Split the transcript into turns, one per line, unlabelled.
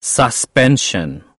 suspension.